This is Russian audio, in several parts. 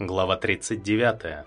Глава 39.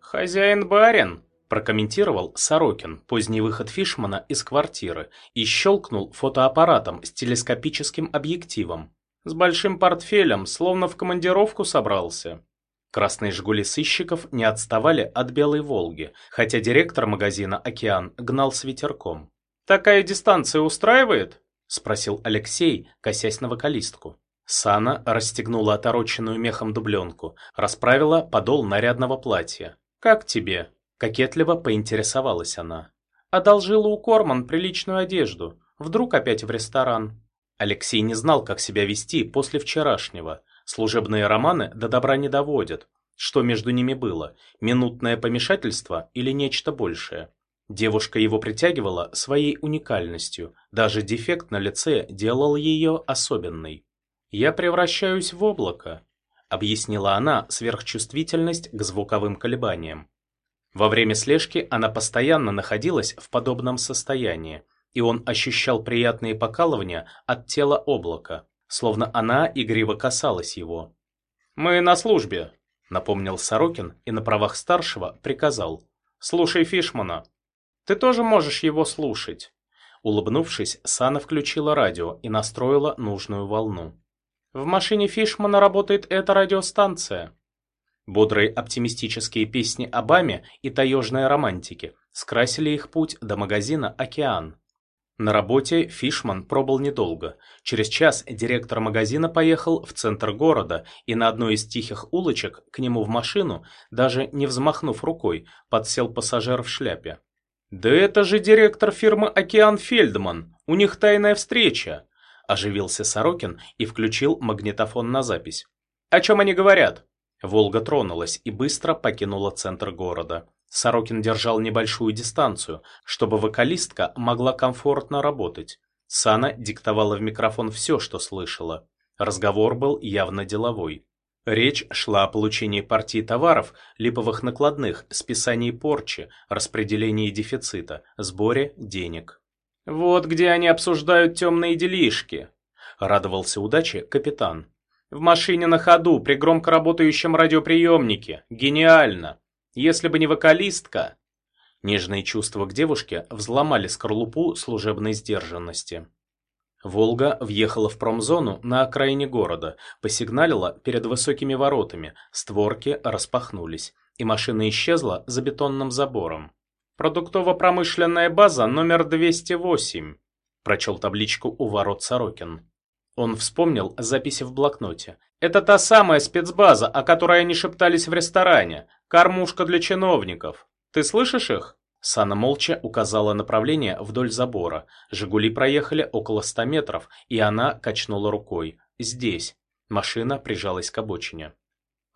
«Хозяин-барин!» – прокомментировал Сорокин поздний выход Фишмана из квартиры и щелкнул фотоаппаратом с телескопическим объективом. С большим портфелем, словно в командировку собрался. Красные «Жигули» сыщиков не отставали от «Белой Волги», хотя директор магазина «Океан» гнал с ветерком. «Такая дистанция устраивает?» – спросил Алексей, косясь на вокалистку. Сана расстегнула отороченную мехом дубленку, расправила подол нарядного платья. «Как тебе?» – кокетливо поинтересовалась она. «Одолжила у Корман приличную одежду. Вдруг опять в ресторан?» Алексей не знал, как себя вести после вчерашнего. Служебные романы до добра не доводят. Что между ними было? Минутное помешательство или нечто большее? Девушка его притягивала своей уникальностью. Даже дефект на лице делал ее особенной. «Я превращаюсь в облако», — объяснила она сверхчувствительность к звуковым колебаниям. Во время слежки она постоянно находилась в подобном состоянии, и он ощущал приятные покалывания от тела облака, словно она игриво касалась его. «Мы на службе», — напомнил Сорокин и на правах старшего приказал. «Слушай Фишмана». «Ты тоже можешь его слушать». Улыбнувшись, Сана включила радио и настроила нужную волну. В машине Фишмана работает эта радиостанция. Бодрые оптимистические песни Аме и таежной романтике скрасили их путь до магазина «Океан». На работе Фишман пробыл недолго. Через час директор магазина поехал в центр города и на одной из тихих улочек к нему в машину, даже не взмахнув рукой, подсел пассажир в шляпе. «Да это же директор фирмы «Океан Фельдман», у них тайная встреча!» Оживился Сорокин и включил магнитофон на запись. «О чем они говорят?» Волга тронулась и быстро покинула центр города. Сорокин держал небольшую дистанцию, чтобы вокалистка могла комфортно работать. Сана диктовала в микрофон все, что слышала. Разговор был явно деловой. Речь шла о получении партии товаров, липовых накладных, списании порчи, распределении дефицита, сборе денег. «Вот где они обсуждают темные делишки», — радовался удаче капитан. «В машине на ходу, при громко работающем радиоприемнике. Гениально! Если бы не вокалистка...» Нежные чувства к девушке взломали скорлупу служебной сдержанности. «Волга» въехала в промзону на окраине города, посигналила перед высокими воротами, створки распахнулись, и машина исчезла за бетонным забором. «Продуктово-промышленная база номер 208», – прочел табличку у ворот Сорокин. Он вспомнил записи в блокноте. «Это та самая спецбаза, о которой они шептались в ресторане. Кормушка для чиновников. Ты слышишь их?» Сана молча указала направление вдоль забора. «Жигули» проехали около ста метров, и она качнула рукой. «Здесь». Машина прижалась к обочине.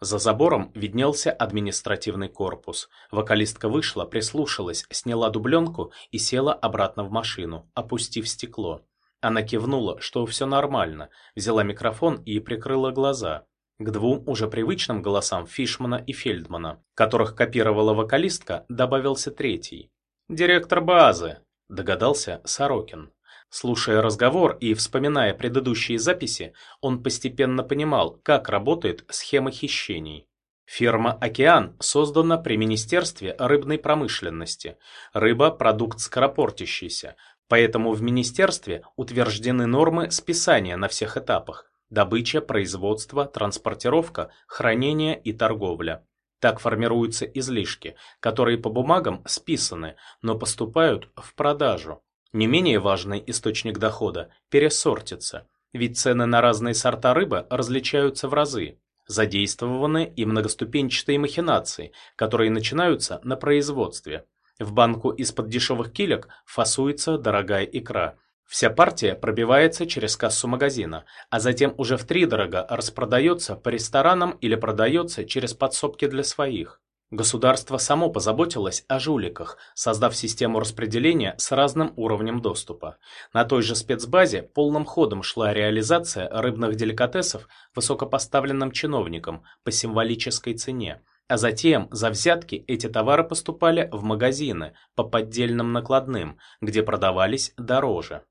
За забором виднелся административный корпус. Вокалистка вышла, прислушалась, сняла дубленку и села обратно в машину, опустив стекло. Она кивнула, что все нормально, взяла микрофон и прикрыла глаза. К двум уже привычным голосам Фишмана и Фельдмана, которых копировала вокалистка, добавился третий. «Директор базы», – догадался Сорокин. Слушая разговор и вспоминая предыдущие записи, он постепенно понимал, как работает схема хищений. Ферма «Океан» создана при Министерстве рыбной промышленности. Рыба – продукт скоропортящийся, поэтому в Министерстве утверждены нормы списания на всех этапах – добыча, производство, транспортировка, хранение и торговля. Так формируются излишки, которые по бумагам списаны, но поступают в продажу. Не менее важный источник дохода – пересортица, ведь цены на разные сорта рыбы различаются в разы. Задействованы и многоступенчатые махинации, которые начинаются на производстве. В банку из-под дешевых килек фасуется дорогая икра. Вся партия пробивается через кассу магазина, а затем уже втридорога распродается по ресторанам или продается через подсобки для своих. Государство само позаботилось о жуликах, создав систему распределения с разным уровнем доступа. На той же спецбазе полным ходом шла реализация рыбных деликатесов высокопоставленным чиновникам по символической цене. А затем за взятки эти товары поступали в магазины по поддельным накладным, где продавались дороже.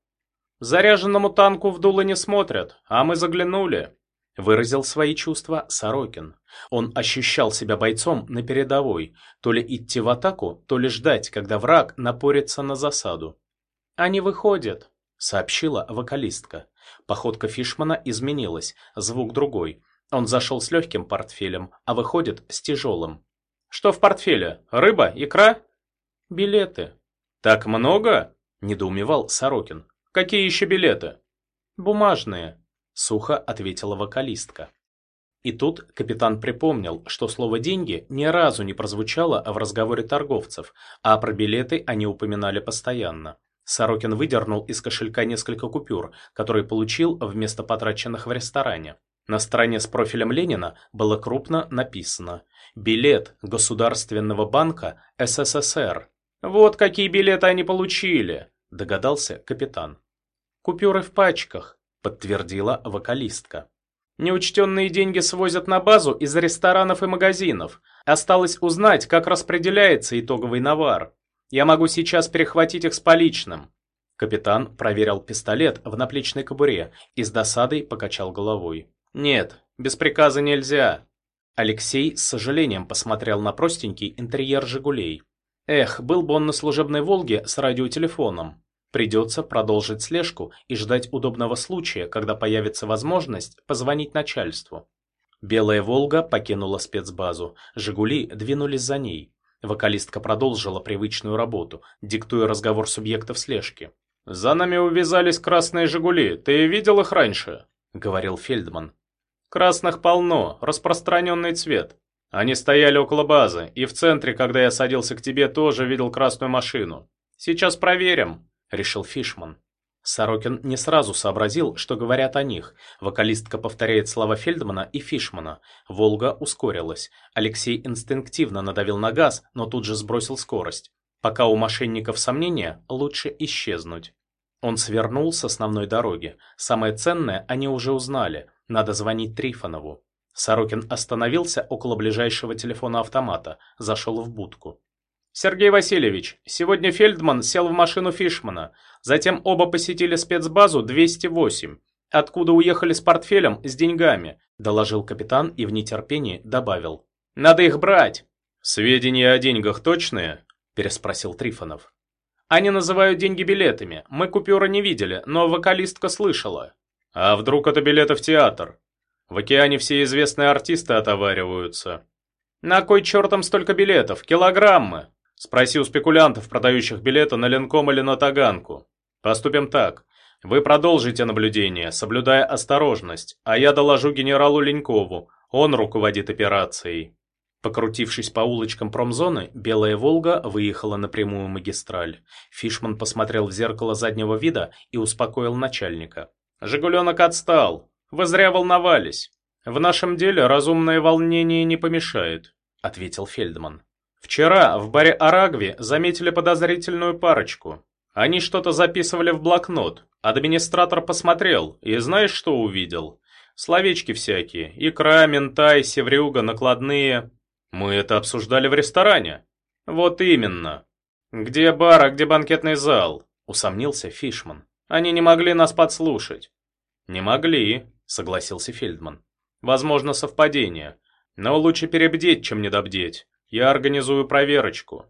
«Заряженному танку в дуло не смотрят, а мы заглянули», Выразил свои чувства Сорокин. Он ощущал себя бойцом на передовой, то ли идти в атаку, то ли ждать, когда враг напорится на засаду. «Они выходят», — сообщила вокалистка. Походка Фишмана изменилась, звук другой. Он зашел с легким портфелем, а выходит с тяжелым. «Что в портфеле? Рыба? Икра?» «Билеты». «Так много?» – недоумевал Сорокин. «Какие еще билеты?» «Бумажные», – сухо ответила вокалистка. И тут капитан припомнил, что слово «деньги» ни разу не прозвучало в разговоре торговцев, а про билеты они упоминали постоянно. Сорокин выдернул из кошелька несколько купюр, которые получил вместо потраченных в ресторане. На стороне с профилем Ленина было крупно написано «Билет Государственного банка СССР». «Вот какие билеты они получили», – догадался капитан. «Купюры в пачках», – подтвердила вокалистка. «Неучтенные деньги свозят на базу из ресторанов и магазинов. Осталось узнать, как распределяется итоговый навар. Я могу сейчас перехватить их с поличным». Капитан проверил пистолет в наплечной кобуре и с досадой покачал головой. «Нет, без приказа нельзя». Алексей с сожалением посмотрел на простенький интерьер «Жигулей». Эх, был бы он на служебной «Волге» с радиотелефоном. Придется продолжить слежку и ждать удобного случая, когда появится возможность позвонить начальству. Белая «Волга» покинула спецбазу, «Жигули» двинулись за ней. Вокалистка продолжила привычную работу, диктуя разговор субъектов слежки. «За нами увязались красные «Жигули», ты видел их раньше?» — говорил Фельдман. Красных полно, распространенный цвет. Они стояли около базы, и в центре, когда я садился к тебе, тоже видел красную машину. Сейчас проверим, решил Фишман. Сорокин не сразу сообразил, что говорят о них. Вокалистка повторяет слова Фельдмана и Фишмана. Волга ускорилась. Алексей инстинктивно надавил на газ, но тут же сбросил скорость. Пока у мошенников сомнения, лучше исчезнуть. Он свернул с основной дороги. Самое ценное они уже узнали. Надо звонить Трифонову. Сорокин остановился около ближайшего телефона-автомата, зашел в будку. «Сергей Васильевич, сегодня Фельдман сел в машину Фишмана. Затем оба посетили спецбазу 208, откуда уехали с портфелем с деньгами», доложил капитан и в нетерпении добавил. «Надо их брать!» «Сведения о деньгах точные?» переспросил Трифонов. «Они называют деньги билетами. Мы купюры не видели, но вокалистка слышала». А вдруг это билеты в театр? В океане все известные артисты отовариваются. На кой чертом столько билетов? Килограммы. Спроси у спекулянтов, продающих билеты на Ленком или на Таганку. Поступим так. Вы продолжите наблюдение, соблюдая осторожность, а я доложу генералу Ленькову. Он руководит операцией. Покрутившись по улочкам промзоны, Белая Волга выехала на прямую магистраль. Фишман посмотрел в зеркало заднего вида и успокоил начальника. Жигуленок отстал. Вы зря волновались. В нашем деле разумное волнение не помешает, ответил Фельдман. Вчера в баре Арагви заметили подозрительную парочку. Они что-то записывали в блокнот. Администратор посмотрел, и знаешь, что увидел? Словечки всякие. Икра, ментай, севрюга, накладные. Мы это обсуждали в ресторане. Вот именно. Где бар, а где банкетный зал? Усомнился Фишман. Они не могли нас подслушать. Не могли, согласился Фельдман. Возможно, совпадение. Но лучше перебдеть, чем недобдеть. Я организую проверочку.